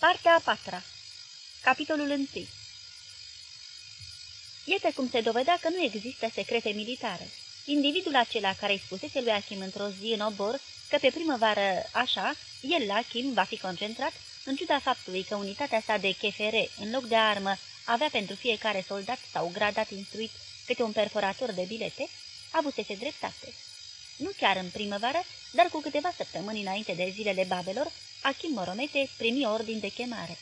Partea a patra Capitolul 1 Iată cum se dovedea că nu există secrete militare. Individul acela care îi spusese lui Achim într-o zi în obor că pe primăvară așa, el, Achim, va fi concentrat, în ciuda faptului că unitatea sa de chefere, în loc de armă, avea pentru fiecare soldat sau gradat instruit câte un perforator de bilete, avusese dreptate. Nu chiar în primăvară, dar cu câteva săptămâni înainte de zilele babelor, Achim Moromete primi ordin de chemare.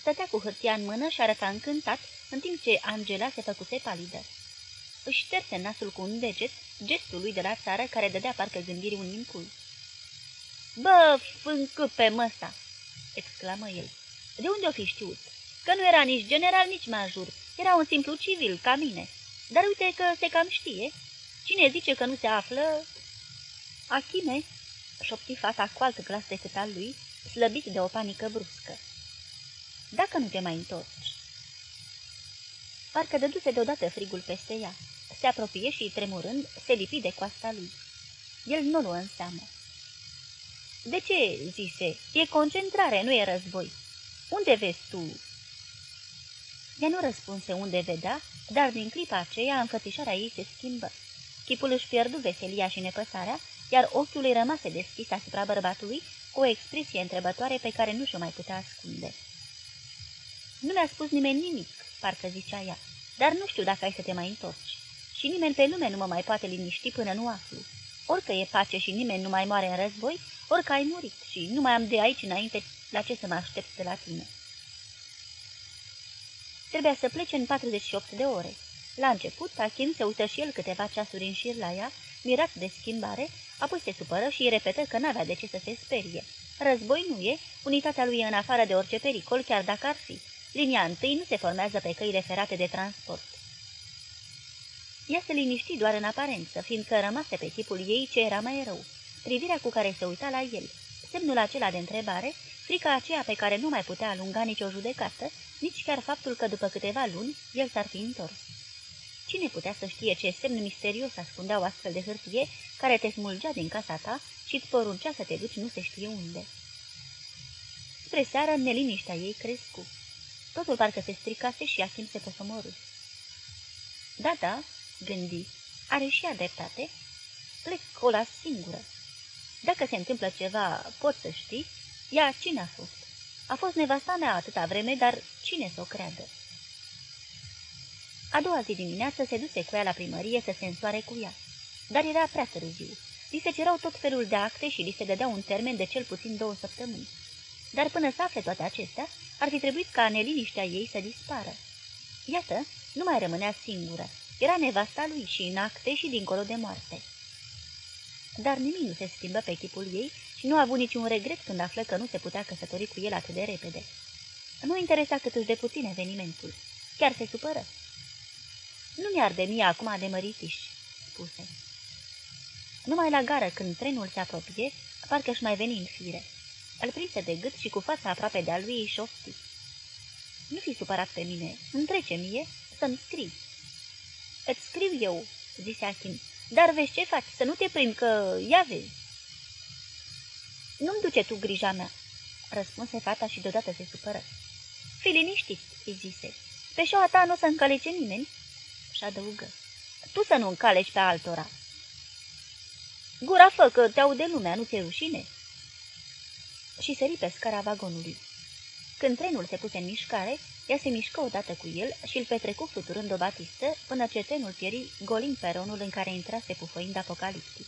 Stătea cu hârtia în mână și arăta încântat, în timp ce Angela se făcuse palidă. Își șterse nasul cu un deget, gestul lui de la țară care dădea parcă gândirii un impuls. Bă, fâncâ pe măsta!" exclamă el. De unde o fi știut? Că nu era nici general, nici major. Era un simplu civil, ca mine. Dar uite că se cam știe. Cine zice că nu se află... Achime, șopti fata cu alt glas decât al lui, slăbit de o panică bruscă. Dacă nu te mai întorci... Parcă dăduse deodată frigul peste ea. Se apropie și, tremurând, se lipi de coasta lui. El nu luă în seamă. De ce?" zise. E concentrare, nu e război. Unde vezi tu?" Ea nu răspunse unde vedea, dar din clipa aceea înfățișarea ei se schimbă. Chipul își pierdu veselia și nepăsarea, iar ochiul îi rămase deschis asupra bărbatului, cu o expresie întrebătoare pe care nu și-o mai putea ascunde. Nu mi-a spus nimeni nimic, parcă zicea ea, dar nu știu dacă ai să te mai întorci. Și nimeni pe lume nu mă mai poate liniști până nu aflu. Orică e pace și nimeni nu mai moare în război, orică ai murit și nu mai am de aici înainte la ce să mă aștept de la tine. Trebuia să plece în 48 de ore. La început, Achim se uită și el câteva ceasuri în șir la ea, mirat de schimbare, apoi se supără și îi repetă că n-avea de ce să se sperie. Război nu e, unitatea lui e în afară de orice pericol, chiar dacă ar fi. Linia întâi nu se formează pe căile ferate de transport. Ea se liniști doar în aparență, fiindcă rămase pe chipul ei ce era mai rău. Privirea cu care se uita la el, semnul acela de întrebare, frica aceea pe care nu mai putea alunga nicio judecată, nici chiar faptul că după câteva luni el s-ar fi întors. Cine putea să știe ce semn misterios ascundea o astfel de hârtie care te smulgea din casa ta și îți poruncea să te duci nu se știe unde? Spre seară, neliniștea ei crescu. Totul parcă se stricase și Achim se posomorâ. Da, da, gândi, are și ea dreptate. Plec cola singură. Dacă se întâmplă ceva, pot să știi, ea cine a fost? A fost nevasta mea atâta vreme, dar cine să o creadă? A doua zi dimineață se duse cu ea la primărie să se însoare cu ea. Dar era prea târziu. Li se cerau tot felul de acte și li se dădea un termen de cel puțin două săptămâni. Dar până să afle toate acestea, ar fi trebuit ca neliniștea ei să dispară. Iată, nu mai rămânea singură. Era nevasta lui și în acte și dincolo de moarte. Dar nimic nu se schimbă pe chipul ei și nu a avut niciun regret când află că nu se putea căsători cu el atât de repede. Nu interesa cât de puțin evenimentul. Chiar se supără. Nu mi-ar de mie acum de măritiși, spuse. Numai la gară, când trenul se apropie, parcă își mai veni în fire. Îl prinse de gât și cu fața aproape de-a lui îi șofti. Nu fi supărat pe mine, îmi trece mie să-mi scrii. Îți scriu eu, zise Achim, dar vezi ce faci, să nu te prind că ia vezi. Nu-mi duce tu grija mea, răspunse fata și deodată se supără. Fi liniștit, îi zise. Pe șoa ta nu o să încalece nimeni? Și adăugă. Tu să nu încaleci pe altora. Gura fă că te aude lumea, nu ți-e rușine? Și sări pe scara vagonului. Când trenul se puse în mișcare, ea se mișcă odată cu el și îl petrecu fluturând o batistă până ce trenul pieri golind peronul în care intrase pufăind apocaliptic.